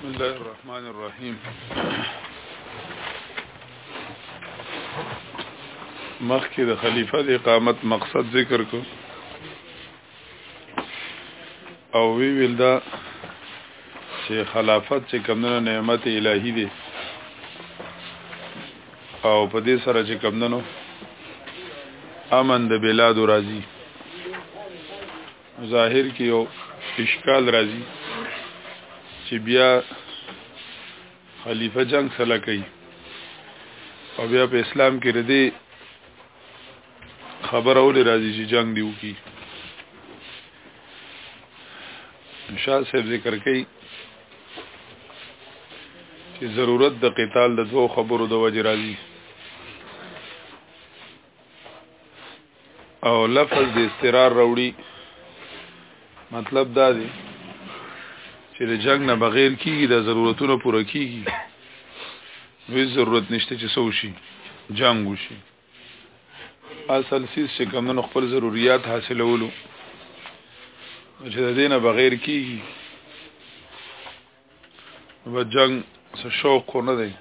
بسم الله الرحمن الرحيم مخکې د خلیفہ د اقامت مقصد ذکر کو او وی ویل دا چې خلافت چې کمنو نعمت الهی دی او په دې سره چې کمنو امن د بلاد راځي ظاهر کې یو اشکال راځي چې بیا خلیفہ جنگ سره کوي او بیا په اسلام کې ردی خبر اول راځي چې جنگ دی وکي شاه صاحب ذکر کوي چې ضرورت د قتال د دوو خبرو د وجه راځي او لفظ د استرار راوړي مطلب دا دی چې د جنگ نه بغیر کیږي د ضرورتونو پوره کیږي وی ضرورت نشته چې سو شي جنگ وشي اصل سیس چې کمونو خپل ضرورت حاصلولو چې د دینه بغیر کیږي و جنگ څه شوق نه دی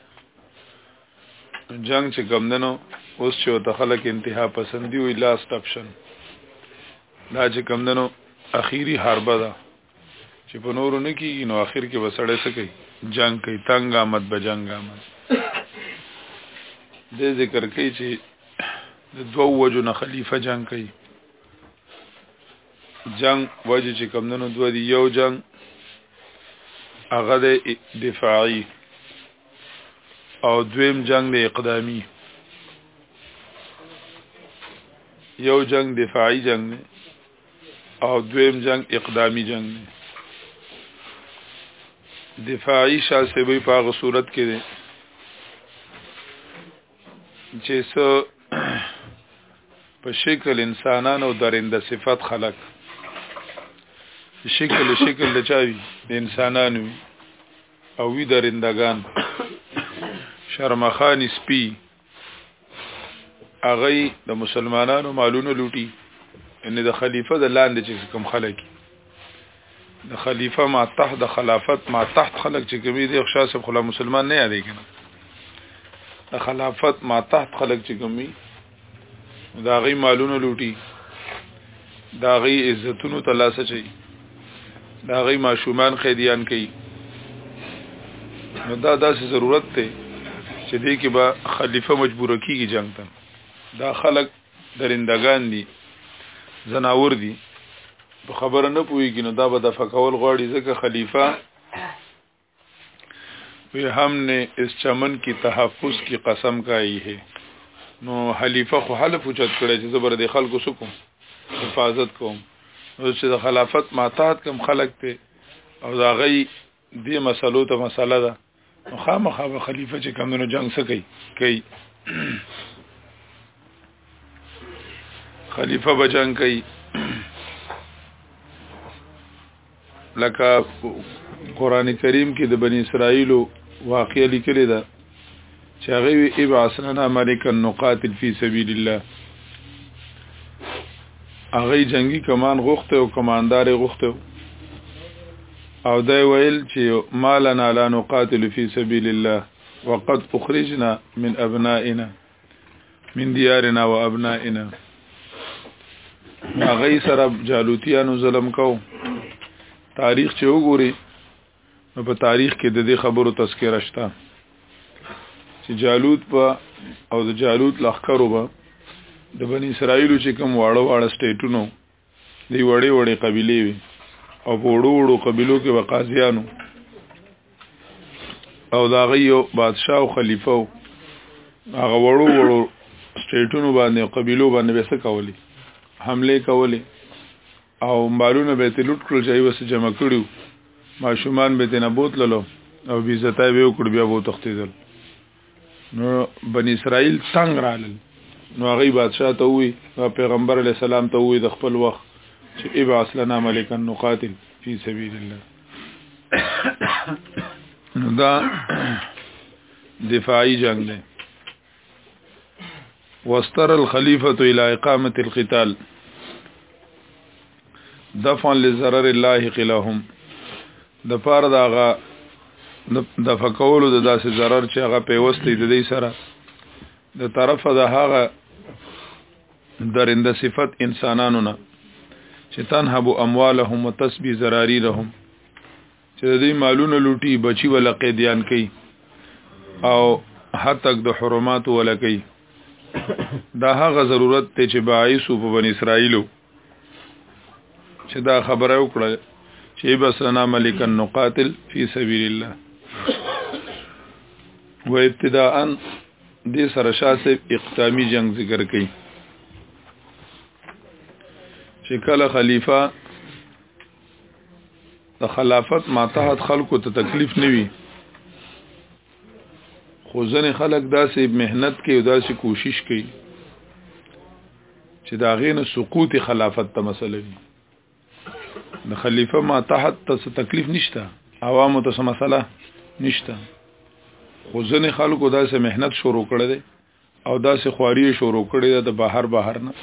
جنگ چې کم دنو اوس چې وته خلک انتها پسندي وي لاست اپشن دا چې کم دنو اخیری حربه ده چې په نورو نه کیږي نو اخر کې وسړې څه کوي جنگ کوي تنگ آمد به جنگ آمد د ذکر کوي چې د دوو وجو نه خلیفہ جنگ کوي جنگ وجه چې کم دنو دوه دی یو جنگ هغه د دفاعي او دویم جنگ د اقدامی یو جنگ دفاعی جنگ دی او دویم جنگ اقدامی جنگ دی دفاعی شاسبی په هغه صورت کې دی چې سو په شکل انسانان او درنده صفت خلق شکل شکل لچاوي د انسانانو او وی درندگان شرمخان سپی اغه د مسلمانانو مالونه لوټي ان د خلیفہ د لاندې چې کوم خلک د خلیفہ ما تحت د خلافت ما تحت خلک چې کوي د خشاس خلا مسلمان نه یادې کنه د خلافت ما تحت خلک چې کوي دا غي مالونه لوټي دا غي عزتونو تلاسه چي دا غي ماشومان قیدیان کوي نو دا داسې ضرورت ته چې دې کې به خلیفہ مجبور کیږي جنگ ته دا خلک درندگان دي زناور دي په خبره نه پويږي نو دا به د فکول غواړي ځکه خلیفہ وی هم نه اس چمن کی تحفظ کی قسم کای ہے نو حلیفه خو حلف اوچت کړی چې زبر د خلکو سکو حفاظت کوم نو چې د خلافت ماتحت کم خلق ته او دا غي دې مسلو ته مسله ده نو خامخا به خلیفہ چې کمونو جنگ سکی کوي خلیفہ به جنگ کوي لکه قران کریم کې د بنی اسرائیلو واقعې لیکلې ده چې هغه وی ابعث لنا ملکا نقاتل فی سبیل الله هغه جنگي کمان غوښته او کماندار غوښته او دا ویل چې مالنا لا نقاتل فی سبیل الله وقد اخرجنا من ابنائنا من دیارنا و ابنائنا هغه سره جالوتیانو ظلم کو تاریخ چې وګوري نو په تاریخ کې د دې خبرو تذکرہ شته چې جالوت په او د جالوت لخرو به د بنی اسرائیلو چې کوم واړه واړه سټیټونو دی وړې وړې قبیلې وي او په وړو وړو قبیلو کې به قاضیانو او دا غيو بادشاه او خلیفہ هغه وړو وړو سټیټونو باندې او قبیلو باندې به څه کولی حمله کولی او مالونه به ته لوټ کړل چې وسه جمع کړیو ماشومان به ته نه بوتللو او بي عزتای به وکړ بیا وو تختیدل نو بنی اسرائیل تنگ رالل نو هغه بادشاہ ته وی پیغمبر علی السلام ته وی د خپل وخت چې ابعث لنا ملکا نقاتل فی سبیل الله نو دا دفاعی جنگ دی واستر الخلیفه الى اقامه القتال دفعا لضرر الله قلهم د پاره د هغه د فکولو د داسې ضرر چې هغه پیوستې د دې سره د طرفه د هغه درنده صفت انسانانو نه چې تنهب اموالهم وتسبي زراري لهم چې د دې مالونه لوټي بچي ولا قیدیان کوي او حتک د حرمات ولا کوي دا هغه ضرورت ته چې باعث په بن اسرائیلو چې دا خبره وکړه چې بس لنا ملکن نقاتل فی سبیل الله و ابتداءا دې سره شاسه اقدامی جنگ ذکر کړي چې کله خلیفہ د خلافت ماتحت خلکو ته تکلیف نوي خو ځنې خلک داسې مهنت کوي داسې کوشش کوي چې دا غینه سقوط خلافت ته مسله وي د خلیفہ ما تحت ته تکلیف نشته عوامو ته مسله نشته خو ځنې خلکو داسې مهنت شروع کړي دي او داسې خواري شروع کړي ده د بهر بهر نه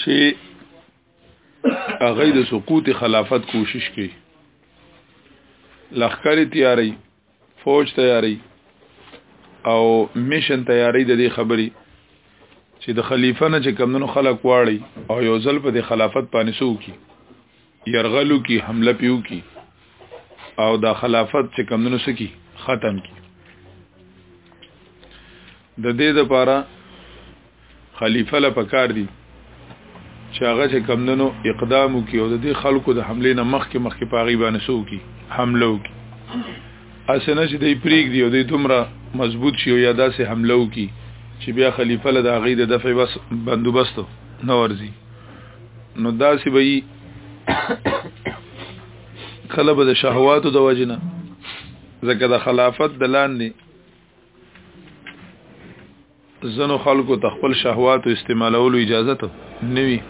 چې هغه د سقوط خلافت کوشش کوي لخر تیاری فوج تیاری او میشن تیاری د دې خبرې چې د خلیفہ نه چې کمونو خلق واړي او یو ځل په د خلافت باندې سو کی يرغلو کی حمله پیو کی او دا خلافت چې کمونو سکی ختم کی د دې لپاره خلیفہ له پکار دی چې هغه چې کمندنو اقدام وکي او د دې خلکو د حمله نه مخکې مخکې پاغي باندې سو کی حمله وکي اسنه چې دې پریګ دی او دې دومره مضبوط شي او یا داسې حمله وکي چې بیا خلیفہ له داغې د دفع بس بندوبست نه ورزي نو داسې به کله به د شهواتو د وجنه ځکه د خلافت د لاندې زنو خلکو ته خپل شهوات او استعمالولو اجازه ته نوي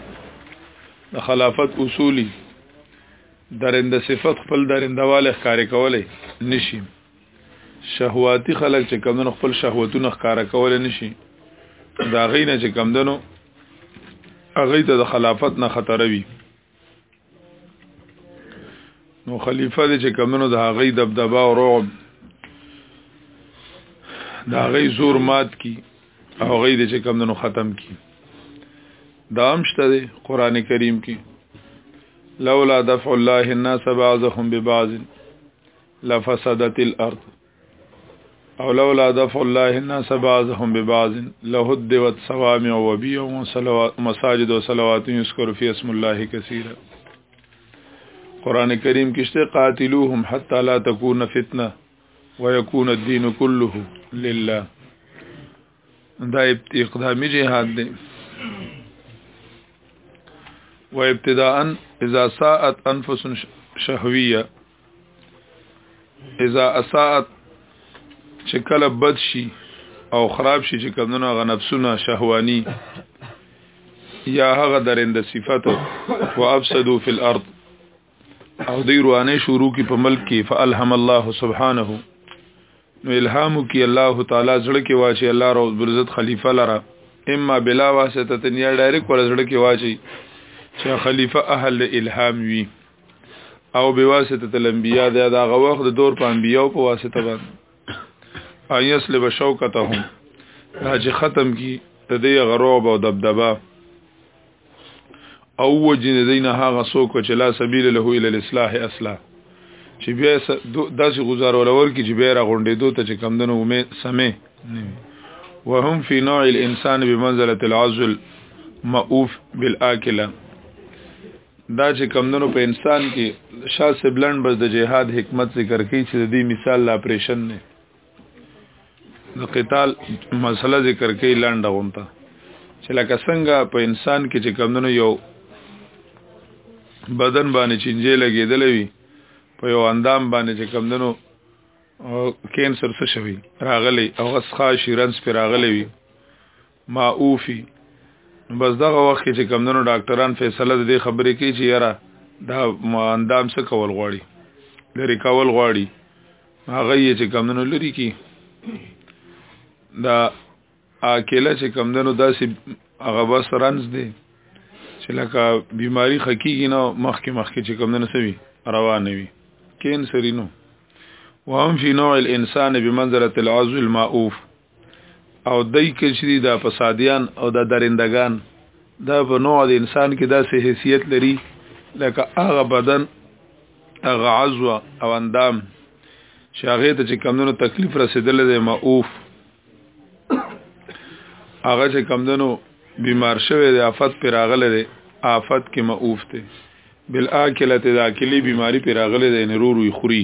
د خلافت اصولي درنده صفت خپل درندواله ښکارې کولای نشي شهواتي خلک چې کمونو خپل شهوتونه ښکارا کولای نشي دا غینه چې کمدنو هغه ته د خلافت نه خطر وي نو خلیفہ دې چې کمنو د هغې دبدبا او رعب د هغې زور مات کی او هغې دې چې کمنو ختم کی دا امشته دی قران کریم کې لولا دفع الله الناس بعضهم ببعض لفسدت الارض او لولا دفع الله الناس بعضهم ببعض لهدت صوامع وبيع وصلوات مساجد وصلوات يذكر في اسم الله كثيرا قران کریم کې شته قاتلوهم حتا لا تکون فتنه ويكون الدين كله لله دا اقدامی جهاد دی و اذا ساءت انفس شهويه اذا اساءت چې کله بد شي او خراب شي چې کمونه غ نفسونه شهواني یا هغه درنده صفات او افسدو فی الارض او دی روانه شروع کی په ملک کې فالهم الله سبحانه نو الهام کی الله تعالی زړه کې واچي الله رب عزت خلیفہ لرا اما بلا واسطه تنیا ډایرک ور زړه کې واچي چې خلیفہ اهل الهام وي او بواسطه الانبیاء دا دا غوخ د دور په انبیاء په واسطه باندې ایس لب شوکتهم راځي ختم کی د دې غروب او دبدبه او وجن دین هغه څوک چې لا سبیل له اله الاصلاح اصلا چې بیا داسې گزار ولور کې چې بیا را غونډې دوه ته چې کم دنو امید سمې وهم فی نوع الانسان بمنزله العزل مؤوف بالاکله دا چې کمندونو په انسان کې شاه سبلند بس د جهاد حکمت ذکر کوي چې د دې مثال لا اپریشن نه د قتال مسله ذکر کوي لنډه غونته چې لکه څنګه په انسان کې چې کمندونو یو بدن باندې چینجه لګېدلې وي په یو اندام باندې چې کمندونو کینسر څه شوی راغلی او غسخه شیرنس پر راغلی وي ما اوفي نو بس دغه وخت کې چې کمدنو ډاکټران فیصله د دې خبرې کوي چې یاره دا اندام څه کول غواړي لري کول غواړي هغه یې چې کمدنو لري کی دا اکیله چې کمدنو داسې هغه بس رنز دی چې لکه بیماری خکیږي نو مخکې مخکې چې کمدنو سوي روان وي کینسرینو وهم فی نوع الانسان بمنزله العضو المعوف او دای کې چې دا فسادیان او دا درندگان دا په نوع د انسان کې داسې حیثیت لري لکه هغه بدن هغه عضو او اندام چې هغه ته چې کمونو تکلیف رسیدل دی معوف هغه چې کمونو بیمار شوی دی آفت پر راغله دی آفت کې معوف دی بل اکلت د اکلی بیماری پر راغله دی نرور وي خوري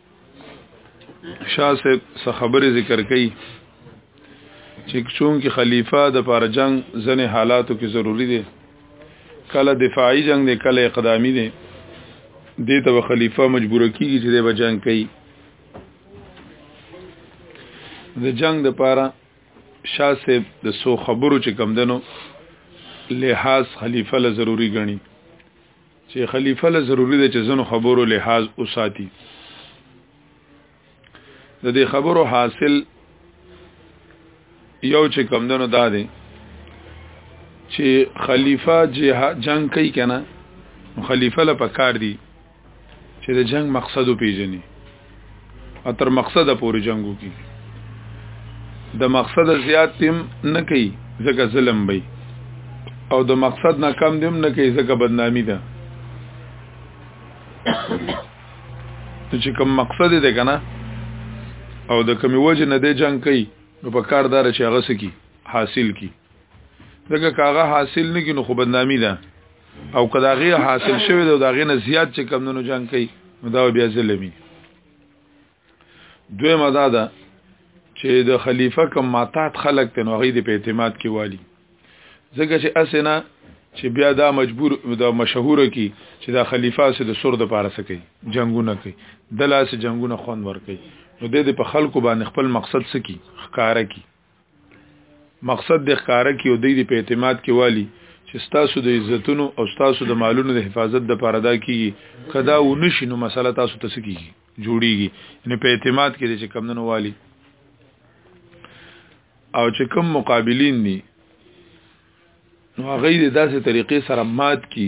شاه صاحب څه خبره ذکر کړي چې چون کې خلیفہ د پاره جنگ ځنې حالاتو کې ضروری دی کله دفاعي جنگ دی کله اقدامي دی دې ته خلیفہ مجبور کیږي چې د جنگ کوي د جنگ د پاره شاه صاحب د سو خبرو چې کم دنو لحاظ خلیفہ له ضروری غني چه خلیفه له ضروری ده چه زنو خبرو لحاظ اساتی ده ده خبرو حاصل یو چه کمدنو دا ده چه خلیفه جنگ کئی کنه خلیفه له پکار دی چه ده جنگ مقصدو پیجنی اتر مقصد پورې جنگو کی د مقصد زیات تیم نه کوي ځکه ظلم وي او د مقصد نه کم دیم نه کوي ځکه بدنامي ده ته چې کوم مقصد دی کنه او د کمی وجه نه دی جنگ کوي نو په کار دار چې هغه سکی حاصل کی دغه کاغه حاصل نه کینو خو بدنامي ده او کدا غي حاصل شوی دا دغه نه زیات چې کم نو جنگ کوي دا بیا ظلمي دوی مدا ده چې د خلیفہ کم ماتات خلق تن هغه د په اعتماد کې والی ځکه چې اسنه چې بیا دا مجبور دا مشهور کی چې دا خلیفہ سره د سر د پاره سکی جنگونه کوي د لاس جنگونه خون ور کوي نو د په خلکو باندې خپل مقصد سکی ښکارا کی مقصد د ښکارا کې او د دې په اعتماد کې والی چې تاسو د عزتونو او تاسو د مالونو د حفاظت د پاره دا کیږي کدا و نشي نو مسله تاسو ته سکیږي جوړیږي یعنی په اعتماد کې چې کمندونو والی او چې کم مقابلین دي نو هغه د داسې طریقې سره مات کی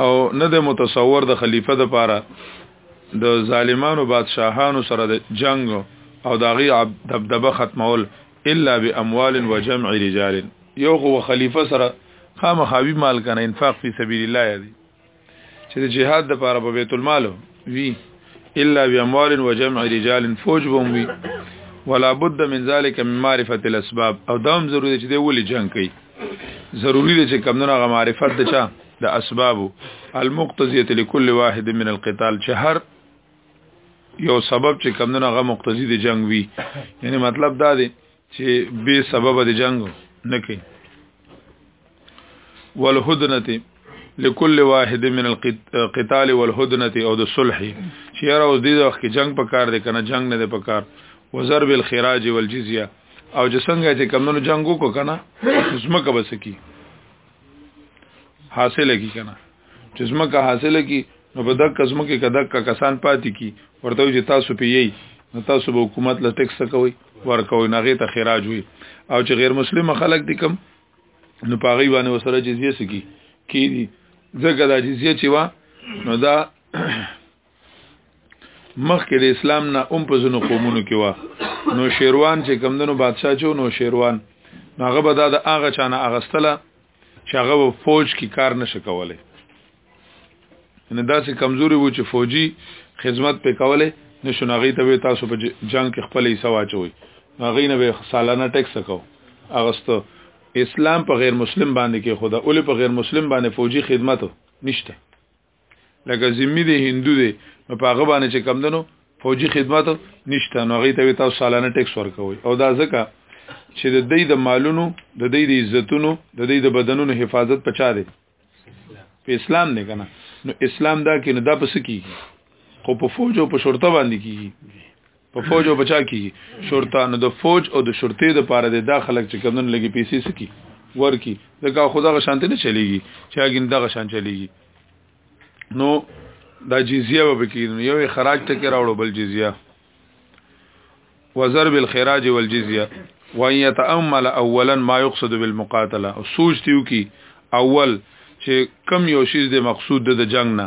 او نه د متصور د خلیفہ د پاره د ظالمانو بادشاهانو سره د جنگ او داغي دبدبه ختمول الا باموال وجمع رجال یو خو خلیفہ سره خامخاوی مال کنه انفاق فی سبیل الله دی چې د جهاد د پاره په بیت المال وی الا باموال وجمع رجال فوج بوم وی ولا بد من ذلك من معرفه الاسباب او دا هم ضروري چې دی ولې جنگ کوي ضروری دی چې کمونه غو معرفت د چا د اسباب المقتضیه لكل واحد من القتال چې هر یو سبب چې کمونه غو مقتضی د جنگ وی یعنی مطلب دا دی چې به سبب د جنگ نه کوي والهدنه لكل واحد من القتال والهدنه او د صلح چې یاره اوس دې وخت کې جنگ په کار دی کنه جنگ نه دی په کار وزر بالخراج والجزيه او چې څنګه چې کمونو جنگ وکړه کنه زمکه بسکی حاصله کی کنه چې زمکه حاصله کی نو په دک زمکه کدک کسان پاتې کی ورته چې تاسو پیي نو تاسو به حکومت له ټیکس کوي ورکوي نه غي ته خراج وي او چې غیر مسلمان خلک دي کم نو پاغي باندې وسره جزیه سکی کی دي ځکه دا جزیه چې وا نو دا مخکې د اسلام نه اوم په زنو قومونو کې وا نو شیروان چې کمندونو بادشاہ چو نو شیروان هغه به دا د هغه چانه اغستله چې هغه په فوج کې کار نشه کوله ان داسې کمزوري وو چې فوجي خدمت په کوله نشو ناغي ته تاسو په جنگ کې خپل حصہ واچوي ناغي نه به سالانه ټیکس کو اغستو اسلام په غیر مسلم باندې کې خدا اول په غیر مسلم باندې فوجي خدمت نشته لکه زمي دی هندو دی نو په هغه باندې چې کم دنو فوجي خدمت نشته نو هغه ته تاسو سالانه ټیکس ورکوي او دا ځکه چې د دې د مالونو د دې د عزتونو د دې د بدنونو حفاظت پچا دی په اسلام نه کنه نو اسلام دا کې نه دا پس کیږي خو په فوج او په شرطه باندې کیږي په فوج او بچا کی شرطه نو د فوج او د شرطې د پاره د داخلك چې کمن لګي پیسې سکی ورکی دغه خدا غ شانته نه چلیږي چې هغه دغه شان چلیږي نو دا جزیه به کین یو خراج ته کې راوړو بل جزیه وزر بالخراج والجزیه وان يتامل اولا ما يقصد بالمقاتله او سوچ دیو کی اول چې کم یو شیز د مقصود د جنگ نه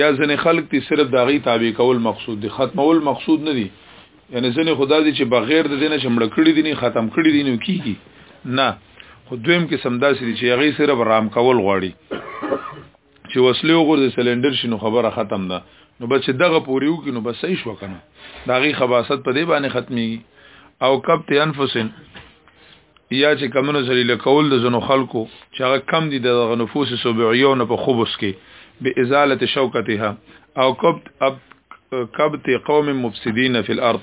یا ځنې خلک تی صرف د غي تابع کول مقصود دي ختمول مقصود نه دي یعنی ځنې خدا دي چې بغیر د دینه شمړ کړی دي نه ختم کړی دي نو کیږي نه خو دویم کې سمداسې دي چې هغه صرف رام کول غواړي چې وسلې وګورځي سلندر شنو خبره ختم ده نو بچ دغه پوری وکي نو بس صحیح شو کنه دا غي خباست په دې باندې ختمي او کب ته انفسن یا چې کمنو ذلیل کول د زنو خلکو چې هغه کم دي د نفوس سبعیو نه په خبس کې به ازاله شوکتها او کبت اب کبت قوم مفسدين في الارض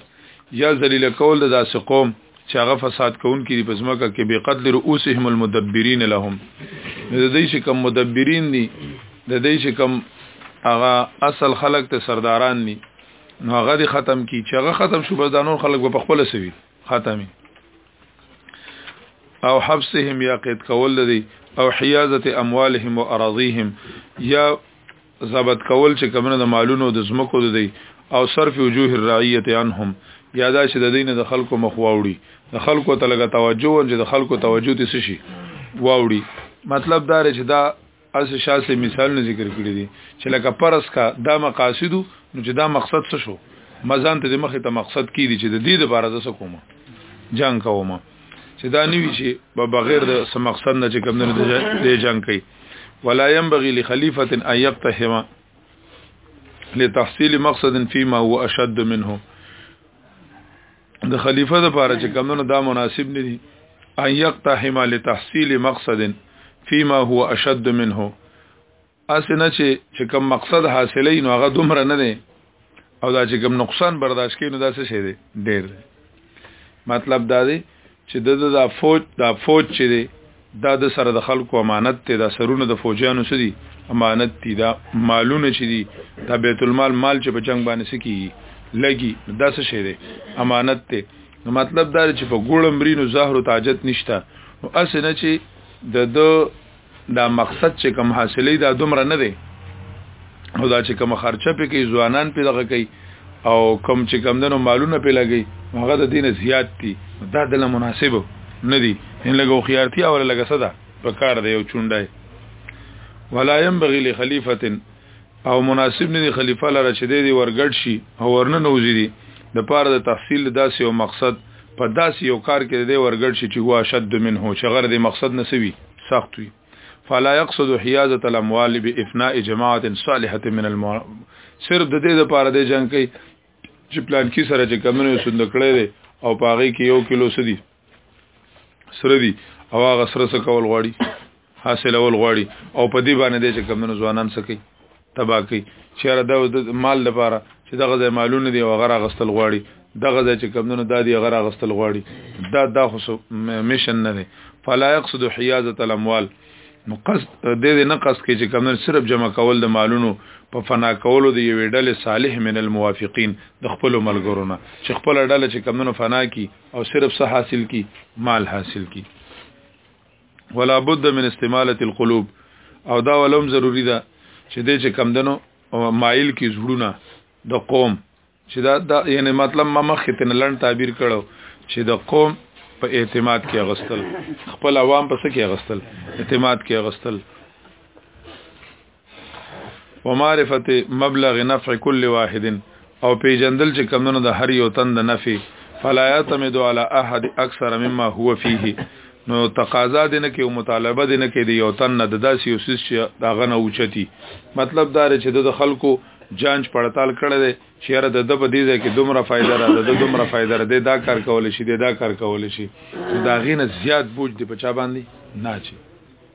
یا ذلیل کول د داس قوم چې هغه فساد کوونکي دي په ځمکه کې به قتل رؤوسهم المدبرين لهم د دې چې کم مدبرین دي د دې چې کم هغه اصل خلک ته سرداران دي نو هغه ختم کی چې هغه ختم شو بس د نور خلک په خپل سوي ختمي او حبسهم یا قید کول دي او حیازت اموالهم و اراضیهم یا ضبط کول چې کمنه د مالونو د زمکو د دی او صرف وجوه الرعیت عنهم یا دا چې د دین د خلکو مخ واوړي د خلکو ته لګه توجه او چې د خلکو توجه دي شي واوړي مطلب دا چې دا اس شاسې مثال نه ذکر کړی دي چې لکه پرس کا دا مقاصد نو چې دا مقصد څه شو مزان ته د مخه ته مقصد کی دي چې د دې لپاره د څه کومه جنگ کوم چې دا نیوي چې په بغیر د سم مقصد نه چې کوم نه د جنگ کوي ولا ينبغي لخليفه ان يقتحم لتحصيل مقصد فيما هو اشد منه د خلیفہ د پاره چې کمونو دا مناسب نه دي ان یقتحم لتحصیل مقصد فيما هو اشد منه اسنه چې چې کوم مقصد حاصلې نو هغه دومره نه دی او دا چې کوم نقصان برداشت کړي نو دا څه شي دی ډېر دی مطلب دا دی چې د د فوج د فوج چې دی دا د سره د خلکو امانت ته دا سرونه د فوجانو سدي امانت دي دا مالونه چې دي دا بیت المال مال چې په جنگ باندې سکی لګي دا څه شی دی امانت ته نو مطلب دا چې په ګوړم برینو زهر او تاجت نشته نو اسنه چې د د دا مقصد چې کم حاصلې دا دومره نه دی او دا چې کم خرچه پې کوي ځوانان پې دغه کوي او کم چې کم دنو مالونه پې لګي هغه د دین زیات دي دا د مناسب نه دي ان لګو خيارتي او لګه صدا په کار دی او چونډای ولا ينبغي لخليفه او مناسب نه دی خلیفہ لره چې دی ورګډ شي او ورنه نوځي دي د پاره د تحصیل داسې او مقصد په داسې یو کار کې دی ورګډ شي چې هو شد منه چې غر دی مقصد نسوي سخت وي فلا يقصد حيازه الاموال بافناء جماعه صالحه من المو صرف د دې لپاره د جنگ کوي چې پلان کې سره چې کمنو سند کړي او پاغي کې یو کیلو سدي سره دي او هغه سره څه کول غواړي حاصلول غواړي او په دې باندې د چې کمونو ځوانان څه کوي تبا کوي چیرې دا مال لپاره چې دغه ځای مالونه دی او غره غستل غواړي دغه ځای چې کمونو دا دی غره غستل غواړي دا دا خو میشن نه دی فلا يقصد حيازه الاموال نو قصد د دې نه قصد کې چې کمن صرف جمع کول د مالونو په فنا کولو د یوې ډلې صالح من الموافقین د خپل ملګرو نه چې خپل ډله چې کمنو فنا کی او صرف څه حاصل کی مال حاصل کی ولا بد من استماله القلوب او دا ولوم ضروری ده چې دې چې کم دنو مایل کی زړونه د قوم چې دا, دا یعنی مطلب ما مخ ته لړن تعبیر کړو چې د قوم په اعتماد کې غستل خپل عوام په څه کې غستل اعتماد کې غستل ومعرفت مبلغ نفع كل واحد او پیجندل چې کمونو د هر یو تند نفع فلا يعتمد على احد اكثر مما هو فيه نو تقاضا دې نه کې او مطالبه دې نه کې دی یو تن نه د داسې یو سیس چې دا غنه اوچتی مطلب دا چې د خلکو جانچ پړتال کړی دی چې یاره د د په دې ځای کې دومره فایده را ده د دومره فایده را ده دا کار کول شي دا کار کول شي دا غینه زیات بوج دی په چا باندې نه چی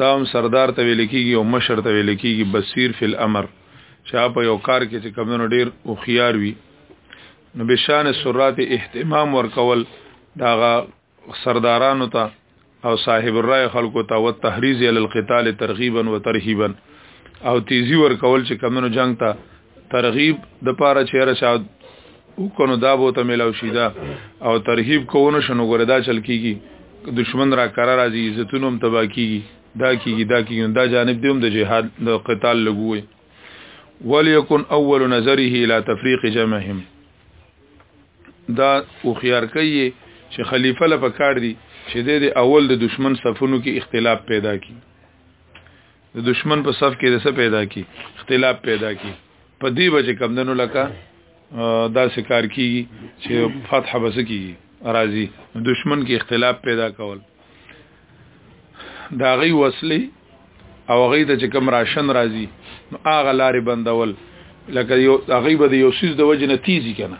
دا هم سردار ته ویل کیږي او مشر ته ویل کیږي بصیر فی الامر چا په یو کار کې چې کمونو ډیر او خيار وي نو بشان سرات اهتمام ورکول داغه سردارانو ته او صاحب الرای خلکو ته او تحریز ال القتال ترغیبا و ترهیبا او تیزی ورکول چې کمونو جنگ ته ترغیب د پاره چیرې شاد وکونو دا بو ته ملاو شي دا او ترغیب کوونه شنو ګره دا چل کیږي دشمن را کرا راځي عزتونو هم تبا کیږي دا کیږي دا کیږي دا جانب دیوم د جهاد د قتال لګوي وليكن اول نظره الى تفريق جمعهم دا او خيار کوي چې خلیفہ له پکار دي چې د اول د دشمن صفونو کې اختلاف پیدا کی د دشمن په صف کې د څه پیدا کی اختلاف پیدا کی په دې وجه کم دنو لکه دا سکار کیږي چې فتح بس کیږي راضي دشمن کې اختلاف پیدا کول دا غي وصلي او غي د چکم راشن راضي نو اغه لاري بندول لکه یو هغه به یو سیس د وجه نه تیزی کنه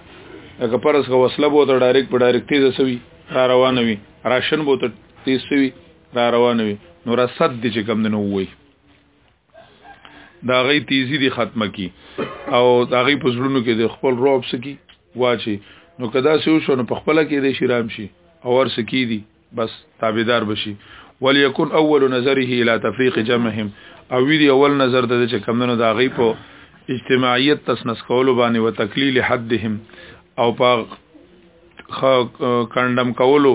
لکه پرس غو وسله بو ته ډایرک په ډایرک تیز سوی را روان وي راشن بو ته تیز سوی راروانه وي نو رصد دي چې کم دنو وي دا غي تیزی دي ختمه کی او دا غي پزړونو کې د خپل روب سکی واچي نو کدا سه شو نو په خپل کې د شرام شي او ور سکی دي بس تابعدار بشي وليكن اول نظره الى تفريق جمعهم او وی دی اول نظر د چې کمونو دا غي په اجتماعیت تسنس کولو باندې وتقلیل حدهم او په کندم کولو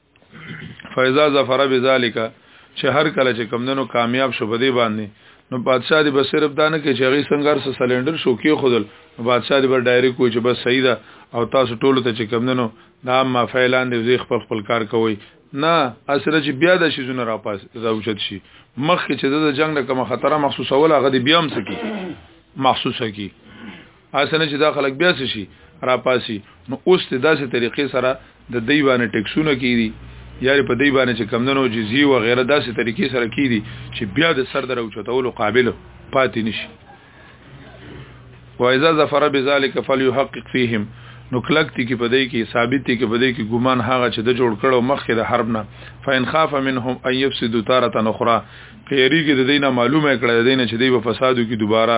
فاذا ظفر بذالک چې هر کله چې کمندنو کامیاب شو بده باندې نو بادشاہ دی بس صرف دانه کې چې هغه څنګه سره سلندر شو کې خودل نو بادشاہ دی بر ډایرک وي چې بس صحیح ده او تاسو ټول ته چې کمندنو دا ما فعلان دی زی خپل خپل کار کوي نه اسره چې بیا د شي زونه را پاس زوجت شي مخ چې د جنگ نه کوم خطر محسوسه ولا غدي بیا هم سکی محسوسه کی اسنه چې دا خلک بیا شي را پاسي نو اوس ته داسې طریقې سره د دی باندې ټیکسونه کیدي یا په دی باندې چې کمندونو جزیه او غیره داسې طریقې سره کیدي چې بیا د سر درو چتولو قابل پاتې نشي واذا ظفر بذلك فليحقق فيهم نو کلکتی کې پدې کې ثابت کې پدې کې ګمان هغه چې د جوړ کړو مخکې د حرب نه فین خاف منهم ان يفسدوا تاره اخرى پیری کې د دینه معلومه کړه د دینه چې دی په فسادو کې دوباره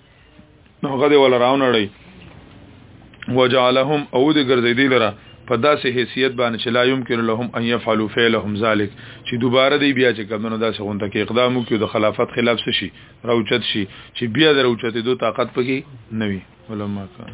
نو غدي ولا راونړی وجعلهم او دې ګرځې دی لره په داسې حیثیت باندې چې لا يمكن لهم ان يفعلوا فعلهم ذلك چې دوباره دی بیا چې کمنو داسې غونډه کې اقدام وکړي د خلافت خلاف څه شي راوچت شي چې بیا د راوچت دوه طاقت پکې نه وي علما کان